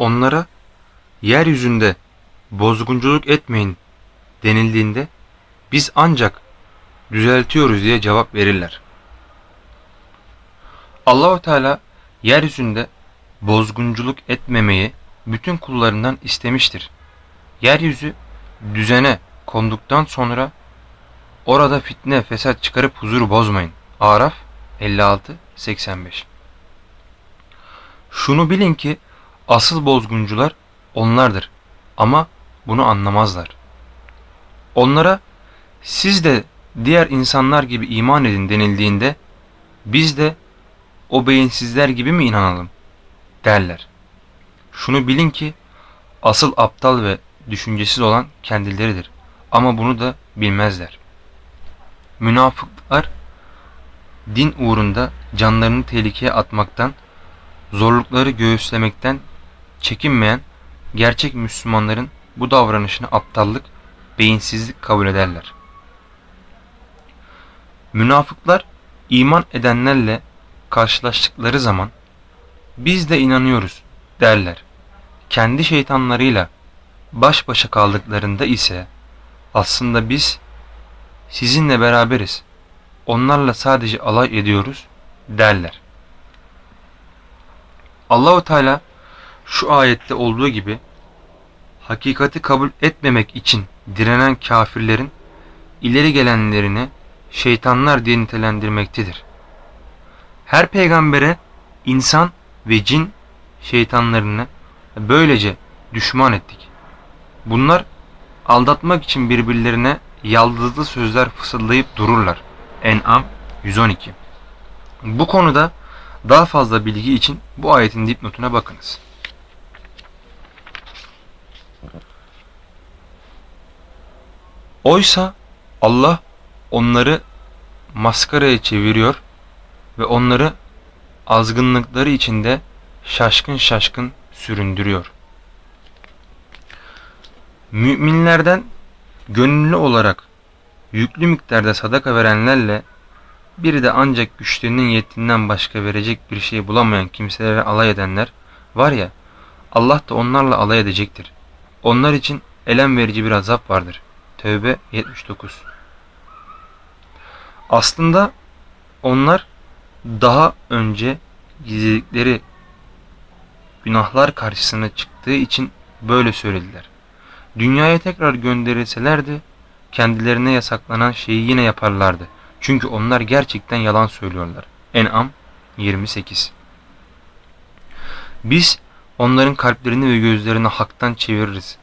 onlara yeryüzünde bozgunculuk etmeyin denildiğinde biz ancak düzeltiyoruz diye cevap verirler. Allahu Teala yeryüzünde bozgunculuk etmemeyi bütün kullarından istemiştir. Yeryüzü düzene konduktan sonra orada fitne fesat çıkarıp huzuru bozmayın. Araf 56-85 Şunu bilin ki asıl bozguncular onlardır ama bunu anlamazlar. Onlara siz de diğer insanlar gibi iman edin denildiğinde biz de o beyinsizler gibi mi inanalım derler. Şunu bilin ki asıl aptal ve düşüncesiz olan kendileridir ama bunu da bilmezler. Münafıklar din uğrunda canlarını tehlikeye atmaktan, zorlukları göğüslemekten çekinmeyen gerçek Müslümanların bu davranışını aptallık, beyinsizlik kabul ederler. Münafıklar iman edenlerle karşılaştıkları zaman biz de inanıyoruz derler. Kendi şeytanlarıyla baş başa kaldıklarında ise aslında biz sizinle beraberiz. Onlarla sadece alay ediyoruz derler. Allahu Teala şu ayette olduğu gibi hakikati kabul etmemek için direnen kafirlerin ileri gelenlerini şeytanlar diye nitelendirmektedir. Her peygambere insan ve cin şeytanlarını böylece düşman ettik. Bunlar aldatmak için birbirlerine yaldızlı sözler fısıldayıp dururlar. En'am 112 Bu konuda daha fazla bilgi için bu ayetin dipnotuna bakınız. Oysa Allah onları maskaraya çeviriyor ve onları azgınlıkları içinde şaşkın şaşkın süründürüyor. Müminlerden gönüllü olarak yüklü miktarda sadaka verenlerle bir de ancak güçlerinin yettiğinden başka verecek bir şey bulamayan kimselere alay edenler var ya Allah da onlarla alay edecektir. Onlar için elem verici bir azap vardır. Tövbe 79 Aslında onlar daha önce gizledikleri günahlar karşısına çıktığı için böyle söylediler. Dünyaya tekrar gönderilselerdi kendilerine yasaklanan şeyi yine yaparlardı. Çünkü onlar gerçekten yalan söylüyorlar. En'am 28 Biz onların kalplerini ve gözlerini haktan çeviririz.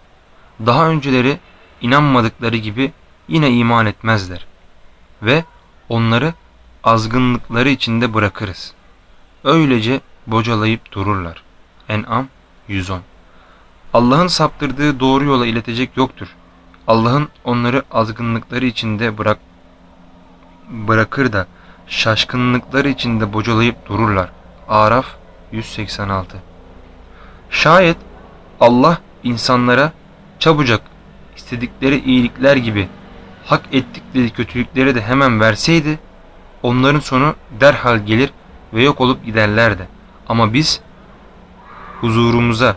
Daha önceleri inanmadıkları gibi yine iman etmezler. Ve onları azgınlıkları içinde bırakırız. Öylece bocalayıp dururlar. En'am 110 Allah'ın saptırdığı doğru yola iletecek yoktur. Allah'ın onları azgınlıkları içinde bırak bırakır da şaşkınlıkları içinde bocalayıp dururlar. Araf 186 Şayet Allah insanlara çabucak istedikleri iyilikler gibi hak ettikleri kötülükleri de hemen verseydi onların sonu derhal gelir ve yok olup giderlerdi. Ama biz huzurumuza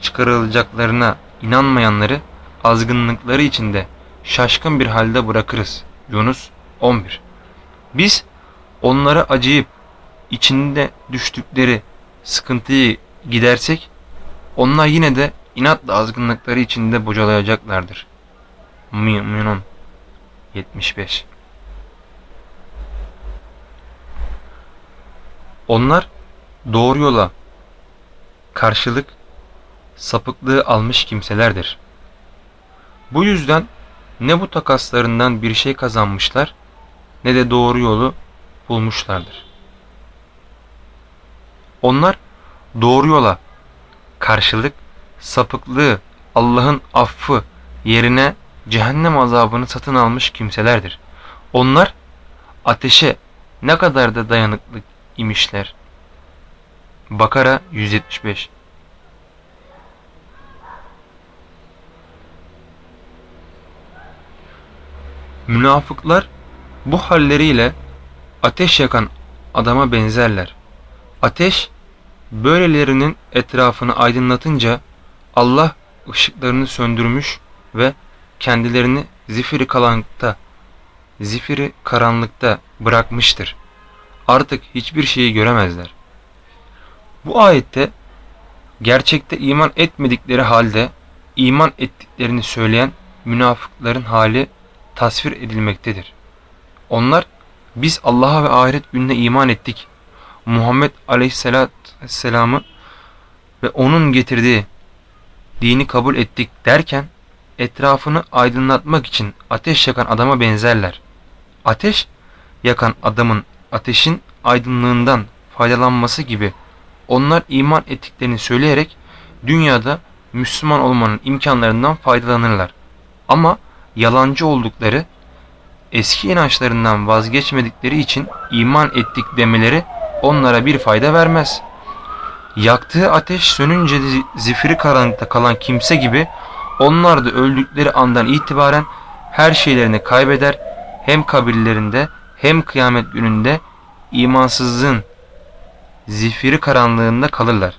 çıkarılacaklarına inanmayanları azgınlıkları içinde şaşkın bir halde bırakırız. Yunus 11 Biz onlara acıyıp içinde düştükleri sıkıntıyı gidersek onlar yine de inatla azgınlıkları içinde bocalayacaklardır. Müminun 75 Onlar doğru yola karşılık sapıklığı almış kimselerdir. Bu yüzden ne bu takaslarından bir şey kazanmışlar ne de doğru yolu bulmuşlardır. Onlar doğru yola karşılık sapıklığı Allah'ın affı yerine cehennem azabını satın almış kimselerdir. Onlar ateşe ne kadar da dayanıklı imişler. Bakara 175 Münafıklar bu halleriyle ateş yakan adama benzerler. Ateş Böylelerinin etrafını aydınlatınca Allah ışıklarını söndürmüş ve kendilerini zifiri karanlıkta, zifiri karanlıkta bırakmıştır. Artık hiçbir şeyi göremezler. Bu ayette gerçekte iman etmedikleri halde iman ettiklerini söyleyen münafıkların hali tasvir edilmektedir. Onlar biz Allah'a ve ahiret gününe iman ettik. Muhammed Aleyhisselam'ı ve onun getirdiği dini kabul ettik derken etrafını aydınlatmak için ateş yakan adama benzerler. Ateş yakan adamın ateşin aydınlığından faydalanması gibi onlar iman ettiklerini söyleyerek dünyada Müslüman olmanın imkanlarından faydalanırlar. Ama yalancı oldukları, eski inançlarından vazgeçmedikleri için iman ettik demeleri onlara bir fayda vermez. Yaktığı ateş sönünce zifiri karanlıkta kalan kimse gibi onlar da öldükleri andan itibaren her şeylerini kaybeder, hem kabirlerinde hem kıyamet gününde imansızlığın zifiri karanlığında kalırlar.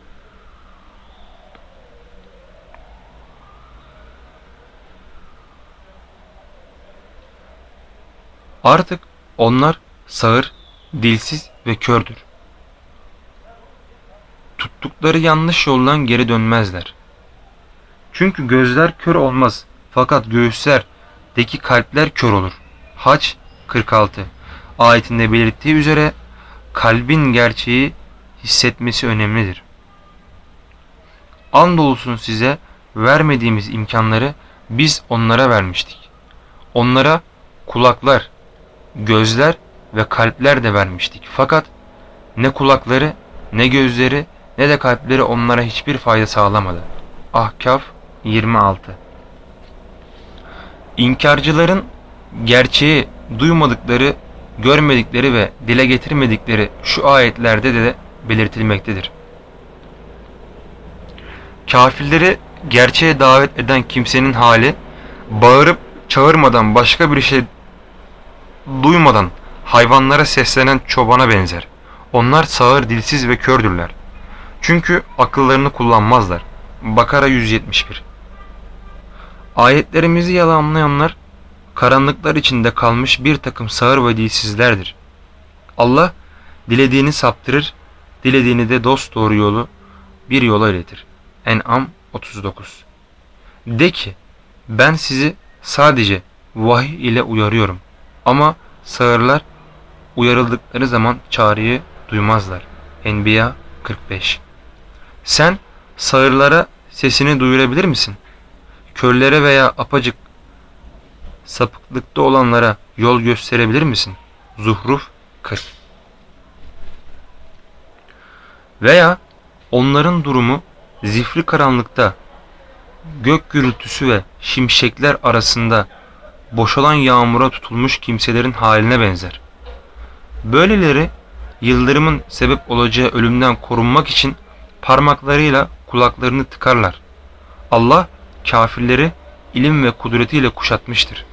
Artık onlar sağır, dilsiz ve kördür. Tuttukları yanlış yoldan geri dönmezler. Çünkü gözler kör olmaz fakat göğüslerdeki kalpler kör olur. Haç 46 ayetinde belirttiği üzere kalbin gerçeği hissetmesi önemlidir. Andolsun size vermediğimiz imkanları biz onlara vermiştik. Onlara kulaklar, gözler ve kalpler de vermiştik. Fakat ne kulakları, ne gözleri, ne de kalpleri onlara hiçbir fayda sağlamadı. Ahkaf 26 İnkarcıların gerçeği duymadıkları, görmedikleri ve dile getirmedikleri şu ayetlerde de belirtilmektedir. Kafirleri gerçeğe davet eden kimsenin hali bağırıp çağırmadan başka bir şey duymadan hayvanlara seslenen çobana benzer. Onlar sağır, dilsiz ve kördürler. Çünkü akıllarını kullanmazlar. Bakara 171 Ayetlerimizi yalanlayanlar karanlıklar içinde kalmış bir takım sağır ve dilsizlerdir. Allah dilediğini saptırır, dilediğini de dost doğru yolu bir yola iletir. En'am 39 De ki ben sizi sadece vahiy ile uyarıyorum ama sağırlar uyarıldıkları zaman çağrıyı duymazlar. Enbiya 45 Sen sağırlara sesini duyurabilir misin? Körlere veya apacık sapıklıkta olanlara yol gösterebilir misin? Zuhruf 40 Veya onların durumu zifri karanlıkta gök gürültüsü ve şimşekler arasında boşalan yağmura tutulmuş kimselerin haline benzer. Böyleleri yıldırımın sebep olacağı ölümden korunmak için parmaklarıyla kulaklarını tıkarlar. Allah kafirleri ilim ve kudretiyle kuşatmıştır.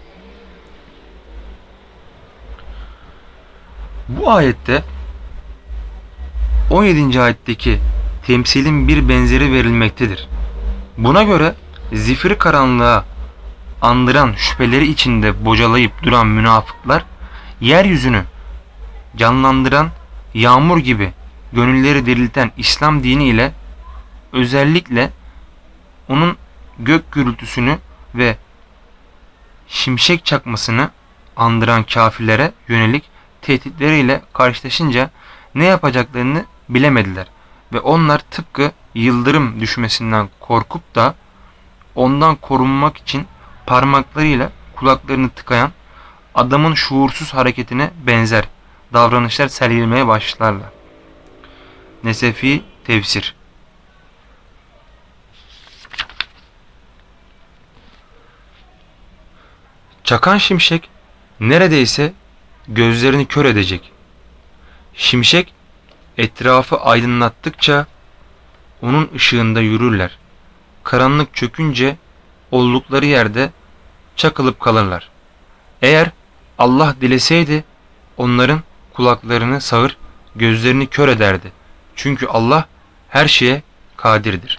Bu ayette 17. ayetteki temsilin bir benzeri verilmektedir. Buna göre zifiri karanlığa andıran şüpheleri içinde bocalayıp duran münafıklar yeryüzünü canlandıran yağmur gibi gönülleri dirilten İslam dini ile özellikle onun gök gürültüsünü ve şimşek çakmasını andıran kafirlere yönelik tehditleriyle karşılaşınca ne yapacaklarını bilemediler ve onlar tıpkı yıldırım düşmesinden korkup da ondan korunmak için parmaklarıyla kulaklarını tıkayan adamın şuursuz hareketine benzer davranışlar sergilemeye başlarlar. Nesefi Tefsir Çakan şimşek neredeyse gözlerini kör edecek. Şimşek etrafı aydınlattıkça onun ışığında yürürler. Karanlık çökünce oldukları yerde çakılıp kalırlar. Eğer Allah dileseydi onların kulaklarını sağır, gözlerini kör ederdi. Çünkü Allah her şeye kadirdir.